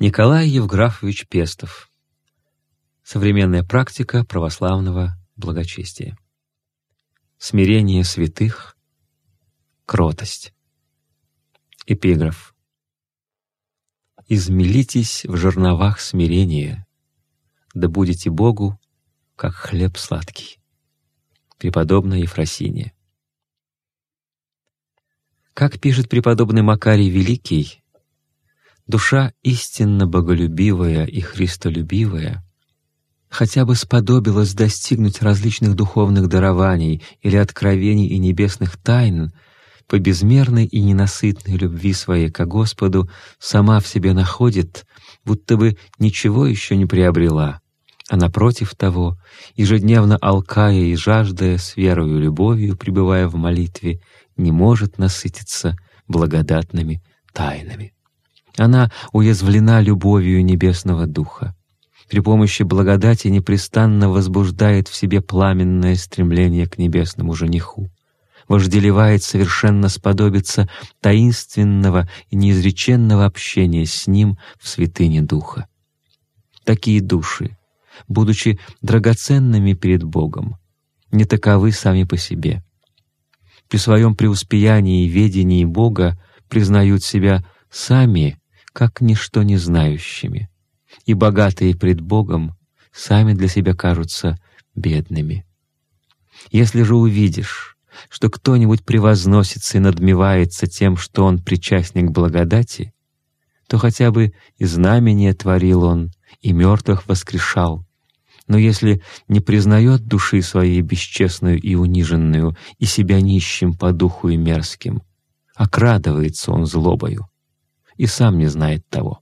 Николай Евграфович Пестов. Современная практика православного благочестия. Смирение святых, кротость. Эпиграф. «Измелитесь в жерновах смирения, да будете Богу, как хлеб сладкий». Преподобная Ефросиния. Как пишет преподобный Макарий Великий, душа истинно боголюбивая и христолюбивая хотя бы сподобилась достигнуть различных духовных дарований или откровений и небесных тайн, по безмерной и ненасытной любви своей ко Господу сама в себе находит, будто бы ничего еще не приобрела, а напротив того, ежедневно алкая и жаждая с верою и любовью, пребывая в молитве, не может насытиться благодатными тайнами. Она уязвлена любовью Небесного Духа. При помощи благодати непрестанно возбуждает в себе пламенное стремление к небесному жениху. Вожделевает совершенно сподобиться таинственного и неизреченного общения с ним в святыне Духа. Такие души, будучи драгоценными перед Богом, не таковы сами по себе. При своем преуспеянии и ведении Бога признают себя сами как ничто не знающими, и богатые пред Богом сами для себя кажутся бедными. Если же увидишь, что кто-нибудь превозносится и надмевается тем, что он причастник благодати, то хотя бы и знамение творил он, и мертвых воскрешал. Но если не признает души своей бесчестную и униженную, и себя нищим по духу и мерзким, окрадывается он злобою и сам не знает того.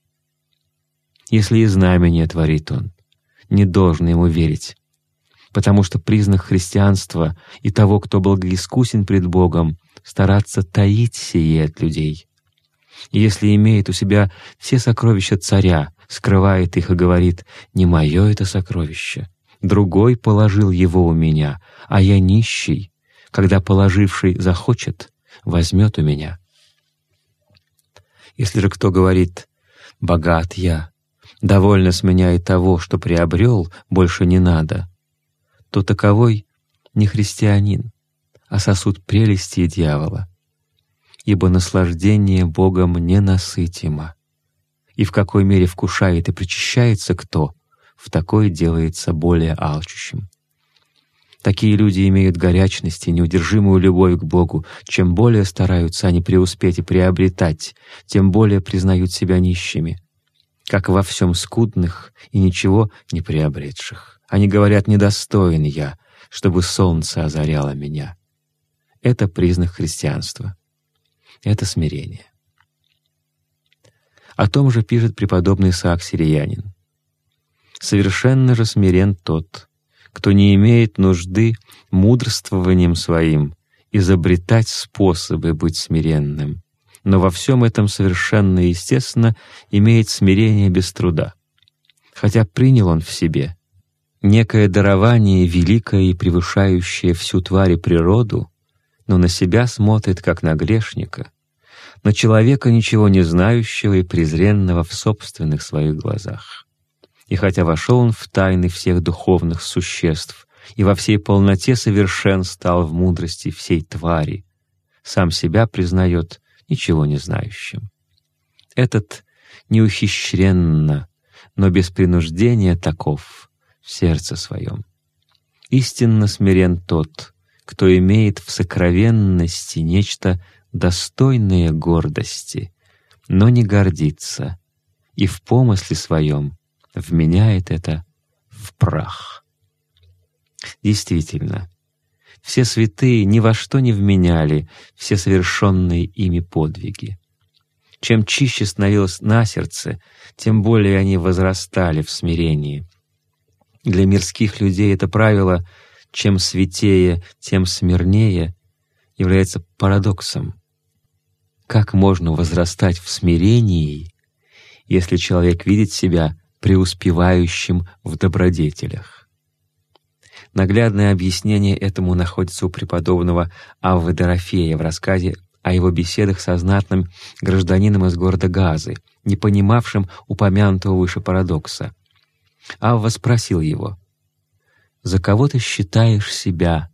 Если и знамение творит он, не должен ему верить, потому что признак христианства и того, кто благоискусен пред Богом, стараться таить сие от людей. И если имеет у себя все сокровища царя, скрывает их и говорит «Не мое это сокровище, другой положил его у меня, а я нищий, когда положивший захочет, возьмет у меня». Если же кто говорит «богат я», «довольно с меня и того, что приобрел, больше не надо», то таковой не христианин, а сосуд прелести и дьявола, ибо наслаждение Богом ненасытимо, и в какой мере вкушает и причащается кто, в такой делается более алчущим. Такие люди имеют горячность и неудержимую любовь к Богу. Чем более стараются они преуспеть и приобретать, тем более признают себя нищими, как во всем скудных и ничего не приобретших. Они говорят «недостоин я, чтобы солнце озаряло меня». Это признак христианства. Это смирение. О том же пишет преподобный Исаак Сириянин. «Совершенно же смирен тот, кто не имеет нужды мудрствованием своим изобретать способы быть смиренным, но во всем этом совершенно естественно имеет смирение без труда. Хотя принял он в себе некое дарование великое и превышающее всю тварь и природу, но на себя смотрит как на грешника, на человека ничего не знающего и презренного в собственных своих глазах. И хотя вошел он в тайны всех духовных существ и во всей полноте совершен стал в мудрости всей твари, сам себя признает ничего не знающим. Этот неухищренно, но без принуждения таков в сердце своем. Истинно смирен тот, кто имеет в сокровенности нечто достойное гордости, но не гордится, и в помысле своем вменяет это в прах. Действительно, все святые ни во что не вменяли все совершенные ими подвиги. Чем чище становилось на сердце, тем более они возрастали в смирении. Для мирских людей это правило «чем святее, тем смирнее» является парадоксом. Как можно возрастать в смирении, если человек видит себя преуспевающим в добродетелях. Наглядное объяснение этому находится у преподобного Аввы Дорофея в рассказе о его беседах со знатным гражданином из города Газы, не понимавшим упомянутого выше парадокса. Авва спросил его, «За кого ты считаешь себя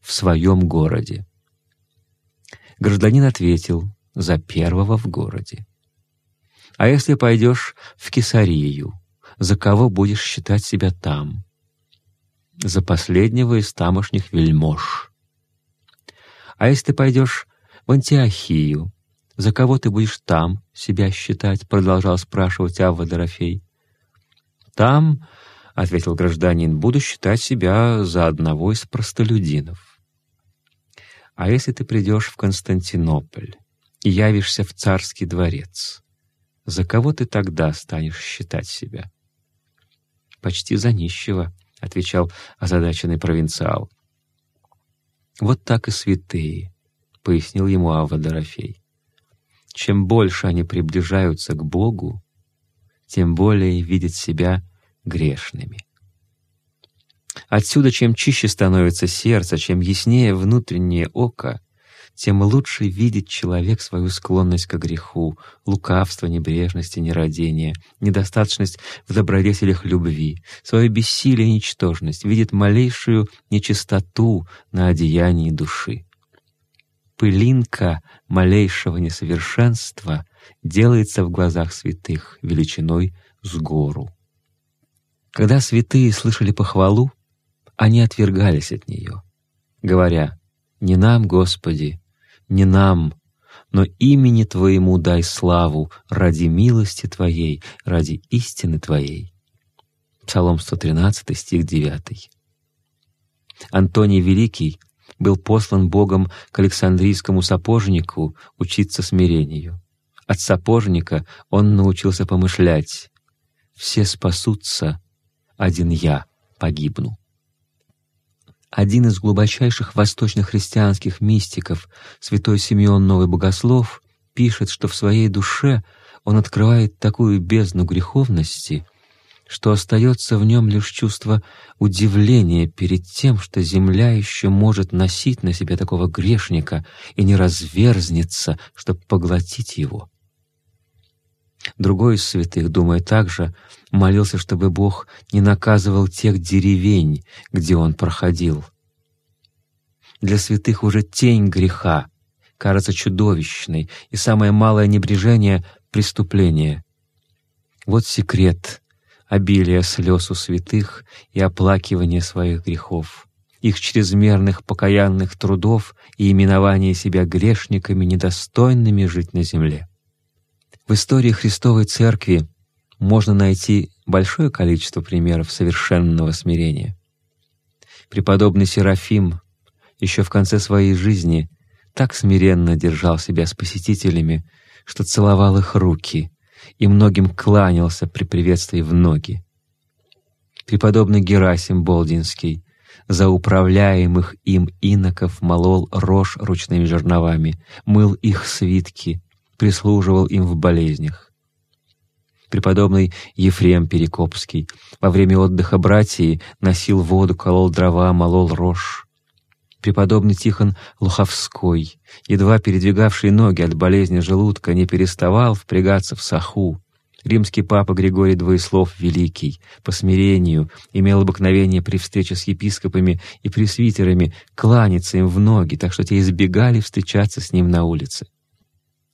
в своем городе?» Гражданин ответил, «За первого в городе». «А если пойдешь в Кесарию, за кого будешь считать себя там?» «За последнего из тамошних вельмож». «А если ты пойдешь в Антиохию, за кого ты будешь там себя считать?» — продолжал спрашивать Авва Дорофей. «Там, — ответил гражданин, — буду считать себя за одного из простолюдинов. А если ты придешь в Константинополь и явишься в царский дворец, за кого ты тогда станешь считать себя?» «Почти за нищего», — отвечал озадаченный провинциал. «Вот так и святые», — пояснил ему Авва Дорофей. «Чем больше они приближаются к Богу, тем более видят себя грешными. Отсюда, чем чище становится сердце, чем яснее внутреннее око, тем лучше видит человек свою склонность к греху, лукавство, небрежность и нерадение, недостаточность в добродетелях любви, свое бессилие и ничтожность, видит малейшую нечистоту на одеянии души. Пылинка малейшего несовершенства делается в глазах святых величиной с гору. Когда святые слышали похвалу, они отвергались от нее, говоря, «Не нам, Господи, не нам, но имени Твоему дай славу ради милости Твоей, ради истины Твоей». Псалом 113, стих 9. Антоний Великий был послан Богом к Александрийскому сапожнику учиться смирению. От сапожника он научился помышлять «все спасутся, один я погибну. Один из глубочайших восточных христианских мистиков, святой Симеон Новый Богослов, пишет, что в своей душе он открывает такую бездну греховности, что остается в нем лишь чувство удивления перед тем, что земля еще может носить на себе такого грешника и не разверзнется, чтобы поглотить его. Другой из святых, думая так же, молился, чтобы Бог не наказывал тех деревень, где он проходил. Для святых уже тень греха кажется чудовищной, и самое малое небрежение — преступление. Вот секрет обилия слез у святых и оплакивания своих грехов, их чрезмерных покаянных трудов и именования себя грешниками, недостойными жить на земле. В истории Христовой Церкви можно найти большое количество примеров совершенного смирения. Преподобный Серафим еще в конце своей жизни так смиренно держал себя с посетителями, что целовал их руки и многим кланялся при приветствии в ноги. Преподобный Герасим Болдинский за управляемых им иноков молол рожь ручными жерновами, мыл их свитки, прислуживал им в болезнях. Преподобный Ефрем Перекопский во время отдыха братьи носил воду, колол дрова, молол рожь. Преподобный Тихон Луховской, едва передвигавший ноги от болезни желудка, не переставал впрягаться в саху. Римский папа Григорий Двоеслов Великий по смирению имел обыкновение при встрече с епископами и пресвитерами кланяться им в ноги, так что те избегали встречаться с ним на улице.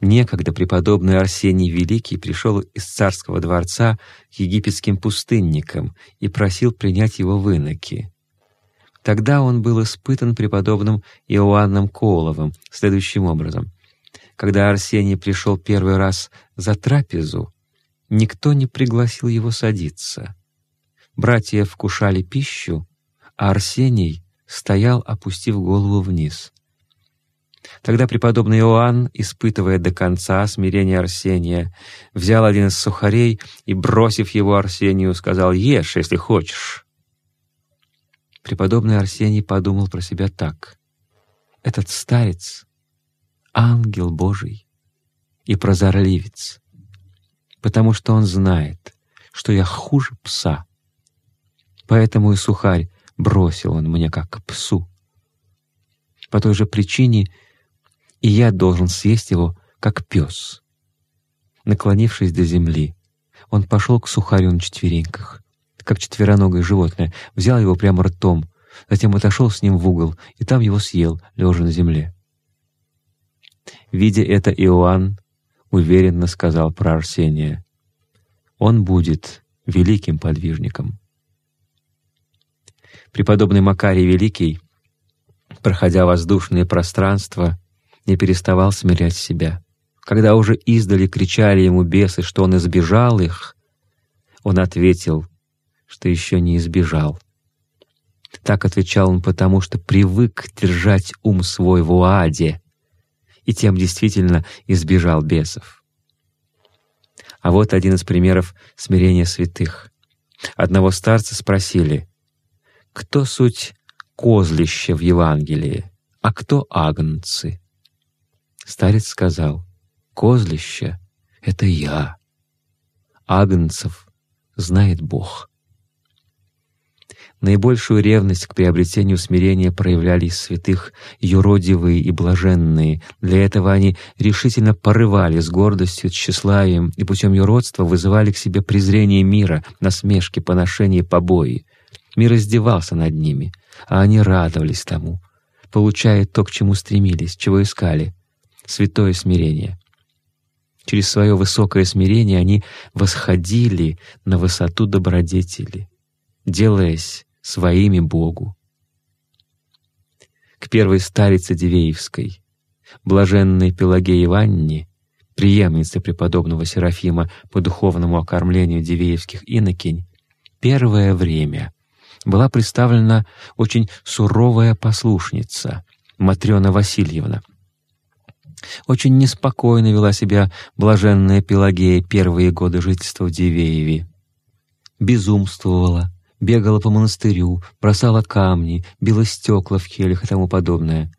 Некогда преподобный Арсений Великий пришел из царского дворца к египетским пустынникам и просил принять его в иноки. Тогда он был испытан преподобным Иоанном Коловым следующим образом. Когда Арсений пришел первый раз за трапезу, никто не пригласил его садиться. Братья вкушали пищу, а Арсений стоял, опустив голову вниз. Тогда преподобный Иоанн, испытывая до конца смирение Арсения, взял один из сухарей и, бросив его Арсению, сказал «Ешь, если хочешь». Преподобный Арсений подумал про себя так. «Этот старец — ангел Божий и прозорливец, потому что он знает, что я хуже пса. Поэтому и сухарь бросил он мне как псу. По той же причине — и я должен съесть его, как пес. Наклонившись до земли, он пошел к сухарю на четвереньках, как четвероногое животное, взял его прямо ртом, затем отошел с ним в угол и там его съел, лежа на земле. Видя это, Иоанн уверенно сказал про Арсения, «Он будет великим подвижником». Преподобный Макарий Великий, проходя воздушные пространства, не переставал смирять себя. Когда уже издали кричали ему бесы, что он избежал их, он ответил, что еще не избежал. Так отвечал он потому, что привык держать ум свой в уаде, и тем действительно избежал бесов. А вот один из примеров смирения святых. Одного старца спросили, кто суть козлище в Евангелии, а кто агнцы? Старец сказал, козлище — это я, агнцев знает Бог. Наибольшую ревность к приобретению смирения проявляли из святых юродивые и блаженные. Для этого они решительно порывали с гордостью, тщеславием и путем юродства вызывали к себе презрение мира, насмешки, поношения побои. Мир издевался над ними, а они радовались тому, получая то, к чему стремились, чего искали — святое смирение. Через свое высокое смирение они восходили на высоту добродетели, делаясь своими Богу. К первой старице Дивеевской, блаженной Пелагее Иванне, преемнице преподобного Серафима по духовному окормлению дивеевских инокинь, первое время была представлена очень суровая послушница Матрёна Васильевна. Очень неспокойно вела себя блаженная Пелагея первые годы жительства в Дивееве. Безумствовала, бегала по монастырю, бросала камни, била стекла в келях и тому подобное.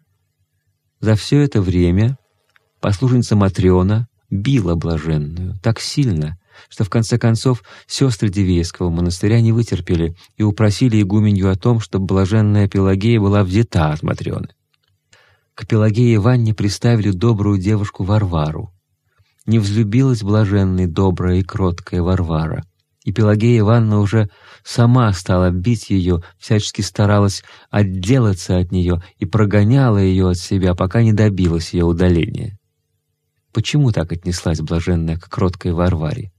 За все это время послушница Матрёна била блаженную так сильно, что в конце концов сестры Дивейского монастыря не вытерпели и упросили игуменью о том, чтобы блаженная Пелагея была взята от Матрёны. К Пелагее Ванне приставили добрую девушку Варвару. Не взлюбилась блаженной добрая и кроткая Варвара — и Пелагея Ивановна уже сама стала бить ее, всячески старалась отделаться от нее и прогоняла ее от себя, пока не добилась ее удаления. Почему так отнеслась блаженная к кроткой Варваре?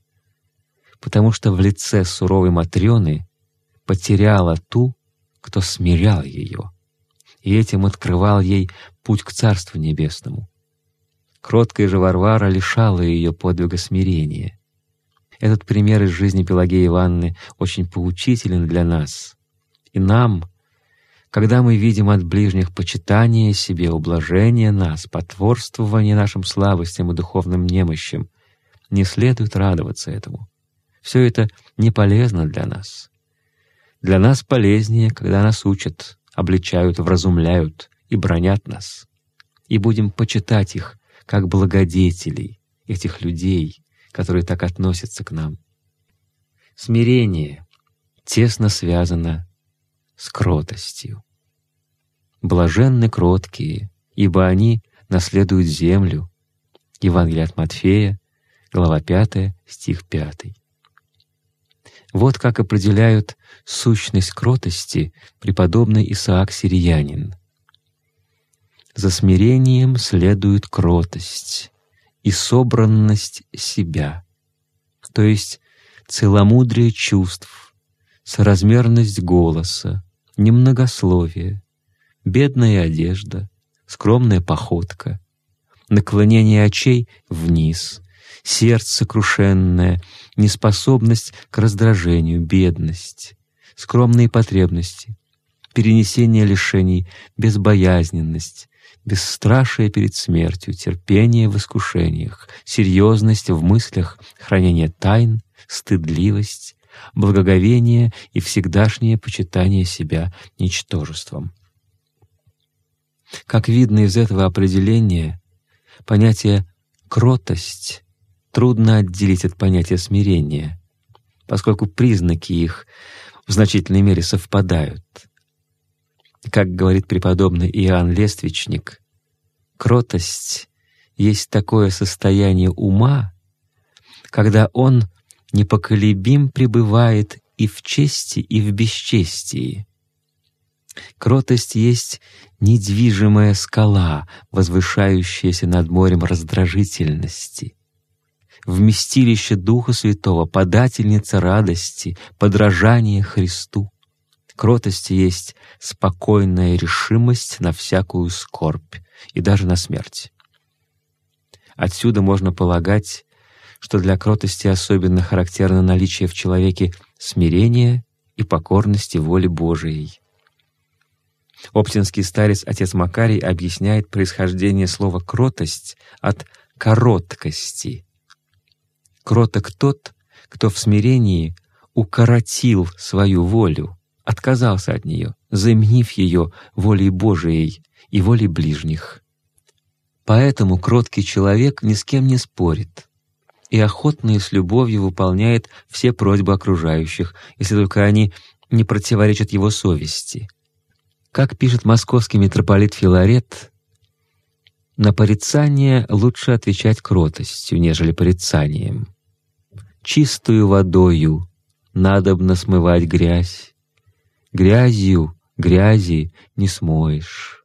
Потому что в лице суровой Матрёны потеряла ту, кто смирял ее, и этим открывал ей путь к Царству Небесному. Кроткая же Варвара лишала ее подвига смирения — этот пример из жизни Пелагеи Ивановны очень поучителен для нас. И нам, когда мы видим от ближних почитание себе, ублажение нас, потворствование нашим слабостям и духовным немощам, не следует радоваться этому. Все это не полезно для нас. Для нас полезнее, когда нас учат, обличают, вразумляют и бронят нас. И будем почитать их как благодетелей, этих людей, которые так относятся к нам. Смирение тесно связано с кротостью. Блаженны кроткие, ибо они наследуют землю. Евангелие от Матфея, глава 5, стих 5. Вот как определяют сущность кротости преподобный Исаак Сириянин. «За смирением следует кротость, и собранность себя, то есть целомудрие чувств, соразмерность голоса, немногословие, бедная одежда, скромная походка, наклонение очей вниз, сердце сокрушенное, неспособность к раздражению, бедность, скромные потребности, перенесение лишений, безбоязненность, бесстрашие перед смертью, терпение в искушениях, серьезность в мыслях, хранение тайн, стыдливость, благоговение и всегдашнее почитание себя ничтожеством. Как видно из этого определения, понятие «кротость» трудно отделить от понятия смирения, поскольку признаки их в значительной мере совпадают — как говорит преподобный Иоанн Лествичник, кротость есть такое состояние ума, когда он непоколебим пребывает и в чести, и в бесчестии. Кротость есть недвижимая скала, возвышающаяся над морем раздражительности. Вместилище Духа Святого, подательница радости, подражание Христу. Кротость есть спокойная решимость на всякую скорбь и даже на смерть. Отсюда можно полагать, что для кротости особенно характерно наличие в человеке смирения и покорности воле Божией. Оптинский старец отец Макарий объясняет происхождение слова «кротость» от «короткости». Кроток тот, кто в смирении укоротил свою волю, отказался от нее, заменив ее волей Божией и волей ближних. Поэтому кроткий человек ни с кем не спорит и охотно и с любовью выполняет все просьбы окружающих, если только они не противоречат его совести. Как пишет московский митрополит Филарет, на порицание лучше отвечать кротостью, нежели порицанием. Чистую водою надобно смывать грязь, грязью грязи не смоешь.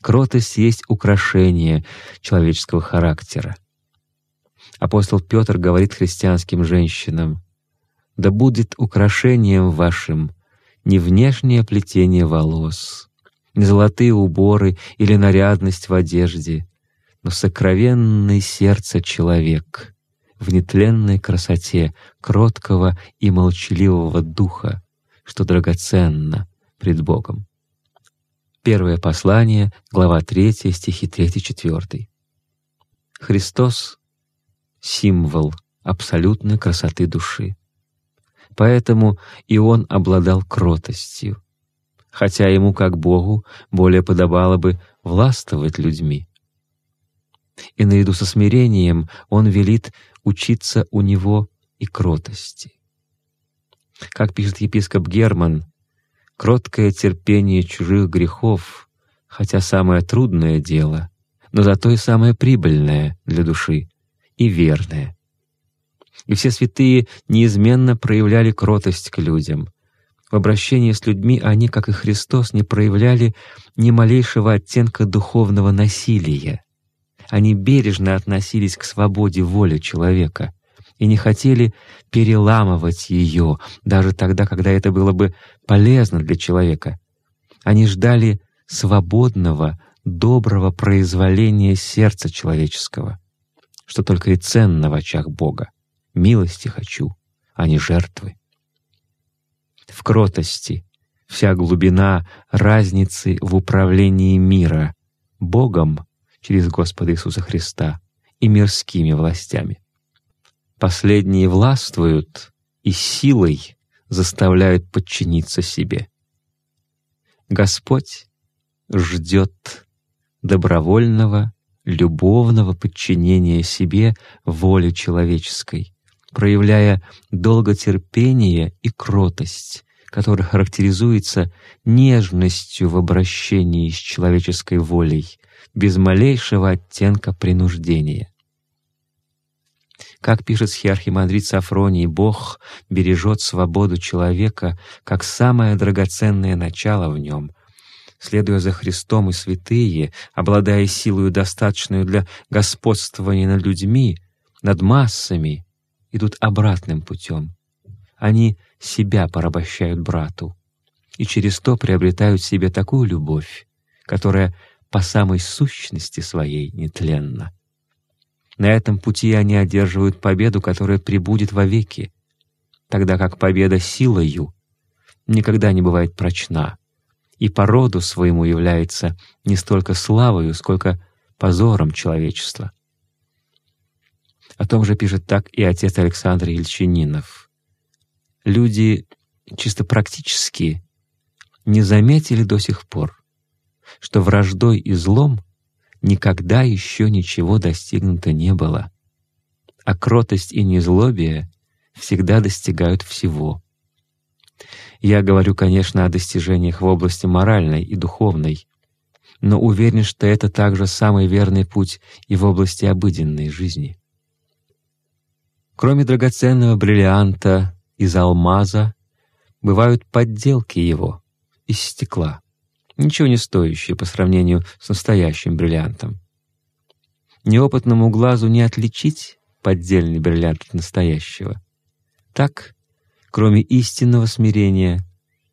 Кротость есть украшение человеческого характера. Апостол Петр говорит христианским женщинам, «Да будет украшением вашим не внешнее плетение волос, не золотые уборы или нарядность в одежде, но сокровенный сердце человек в нетленной красоте кроткого и молчаливого духа, что драгоценно пред Богом. Первое послание, глава 3, стихи 3-4. Христос — символ абсолютной красоты души. Поэтому и он обладал кротостью, хотя ему, как Богу, более подобало бы властвовать людьми. И наряду со смирением он велит учиться у него и кротости. Как пишет епископ Герман, кроткое терпение чужих грехов, хотя самое трудное дело, но зато и самое прибыльное для души и верное и все святые неизменно проявляли кротость к людям. В обращении с людьми они, как и Христос, не проявляли ни малейшего оттенка духовного насилия. Они бережно относились к свободе воли человека и не хотели переламывать ее, даже тогда, когда это было бы полезно для человека. Они ждали свободного, доброго произволения сердца человеческого, что только и ценно в очах Бога милости хочу, а не жертвы. В кротости вся глубина разницы в управлении мира Богом через Господа Иисуса Христа и мирскими властями. Последние властвуют и силой заставляют подчиниться себе. Господь ждет добровольного, любовного подчинения себе воле человеческой, проявляя долготерпение и кротость, которая характеризуется нежностью в обращении с человеческой волей, без малейшего оттенка принуждения. Как пишет схиархимандрит Сафроний, Бог бережет свободу человека как самое драгоценное начало в нем, следуя за Христом и святые, обладая силою, достаточную для господствования над людьми, над массами, идут обратным путем. Они себя порабощают брату и через то приобретают себе такую любовь, которая по самой сущности своей нетленна. На этом пути они одерживают победу, которая прибудет вовеки, тогда как победа силою никогда не бывает прочна и по роду своему является не столько славою, сколько позором человечества. О том же пишет так и отец Александр Ельчининов. Люди чисто практически не заметили до сих пор, что враждой и злом никогда еще ничего достигнуто не было, а кротость и незлобие всегда достигают всего. Я говорю, конечно, о достижениях в области моральной и духовной, но уверен, что это также самый верный путь и в области обыденной жизни. Кроме драгоценного бриллианта из алмаза, бывают подделки его из стекла, ничего не стоящие по сравнению с настоящим бриллиантом. Неопытному глазу не отличить поддельный бриллиант от настоящего. Так, кроме истинного смирения,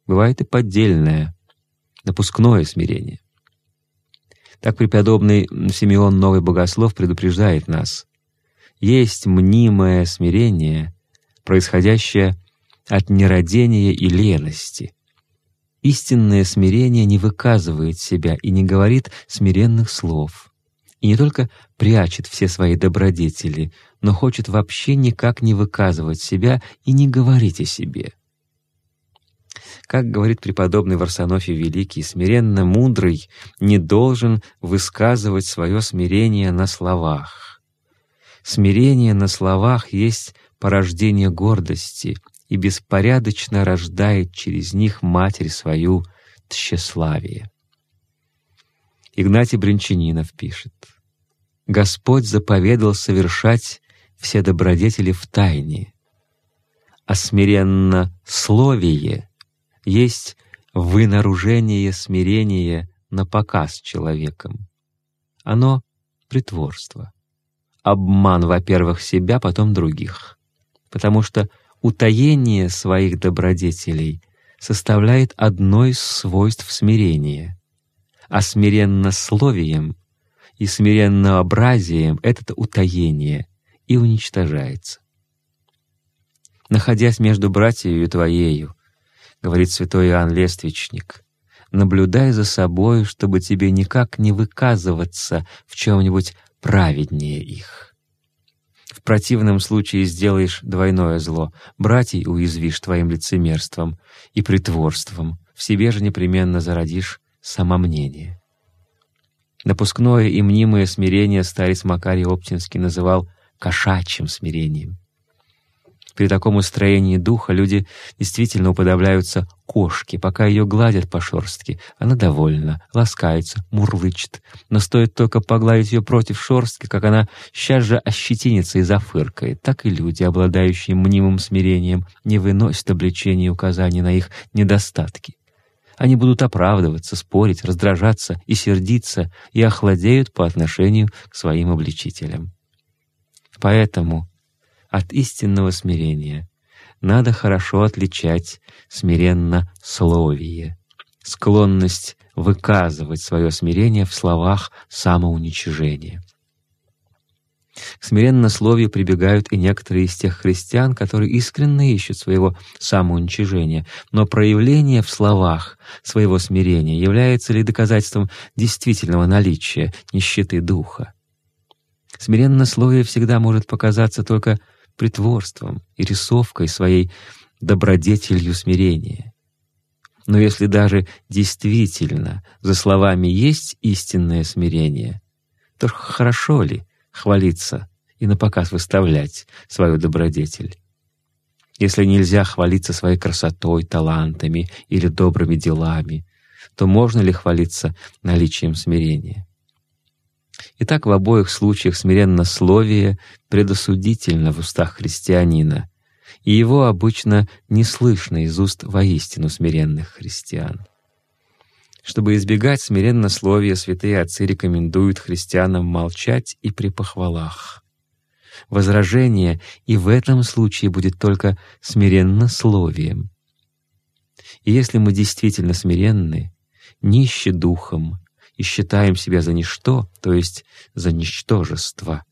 бывает и поддельное, напускное смирение. Так преподобный Симеон Новый Богослов предупреждает нас. Есть мнимое смирение, происходящее от нерадения и лености. Истинное смирение не выказывает себя и не говорит смиренных слов, и не только прячет все свои добродетели, но хочет вообще никак не выказывать себя и не говорить о себе. Как говорит преподобный Варсонофий Великий, смиренно мудрый не должен высказывать свое смирение на словах. Смирение на словах есть порождение гордости и беспорядочно рождает через них Матерь свою тщеславие. Игнатий Бринчанинов пишет, «Господь заповедал совершать все добродетели в тайне, а смиренно словие есть вынаружение смирения на показ человеком. Оно — притворство. Обман, во-первых, себя, потом других. Потому что утаение своих добродетелей составляет одно из свойств смирения, а смиреннословием и смиреннообразием это утаение и уничтожается. Находясь между братьею твоею, говорит святой Иоанн Лествичник, наблюдай за собой, чтобы тебе никак не выказываться в чем-нибудь праведнее их. В противном случае сделаешь двойное зло, братьей уязвишь твоим лицемерством и притворством, в себе же непременно зародишь самомнение. Напускное и мнимое смирение старец Макарий Оптинский называл «кошачьим смирением». При таком устроении духа люди действительно уподобляются кошке. Пока ее гладят по шерстке, она довольна, ласкается, мурлычет. Но стоит только погладить ее против шерстки, как она сейчас же ощетинится и зафыркает. Так и люди, обладающие мнимым смирением, не выносят обличения и указаний на их недостатки. Они будут оправдываться, спорить, раздражаться и сердиться, и охладеют по отношению к своим обличителям. Поэтому от истинного смирения надо хорошо отличать смиренно словие, склонность выказывать свое смирение в словах самоуничижения. К смиреннословию прибегают и некоторые из тех христиан, которые искренне ищут своего самоуничижения, но проявление в словах своего смирения является ли доказательством действительного наличия нищеты духа. Смиреннословие всегда может показаться только притворством и рисовкой своей добродетелью смирения. Но если даже действительно за словами есть истинное смирение, то хорошо ли хвалиться и на показ выставлять свою добродетель? Если нельзя хвалиться своей красотой, талантами или добрыми делами, то можно ли хвалиться наличием смирения? Итак, в обоих случаях смиреннословие предосудительно в устах христианина, и его обычно не слышно из уст воистину смиренных христиан. Чтобы избегать смиреннословия, святые отцы рекомендуют христианам молчать и при похвалах. Возражение и в этом случае будет только смиреннословием. И если мы действительно смиренны, нищи духом, и считаем себя за ничто, то есть за ничтожество,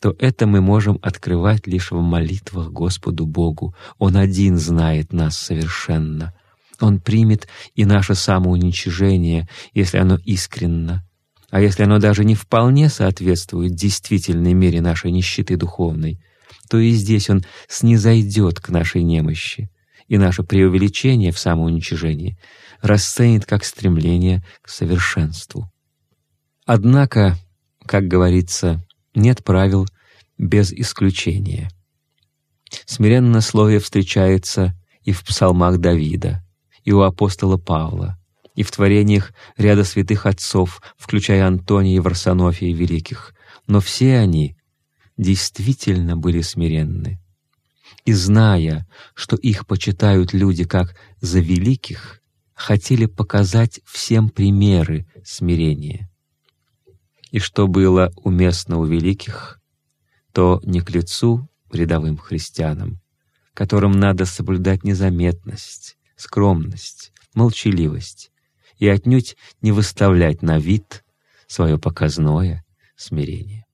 то это мы можем открывать лишь в молитвах Господу Богу. Он один знает нас совершенно. Он примет и наше самоуничижение, если оно искренно. А если оно даже не вполне соответствует действительной мере нашей нищеты духовной, то и здесь Он снизойдет к нашей немощи, и наше преувеличение в самоуничижении расценит как стремление к совершенству. Однако, как говорится, нет правил без исключения. Смиренно слове встречается и в псалмах Давида, и у апостола Павла, и в творениях ряда святых отцов, включая Антония и Варсонофия Великих, но все они действительно были смиренны. И зная, что их почитают люди как за великих, хотели показать всем примеры смирения. И что было уместно у великих, то не к лицу рядовым христианам, которым надо соблюдать незаметность, скромность, молчаливость и отнюдь не выставлять на вид свое показное смирение.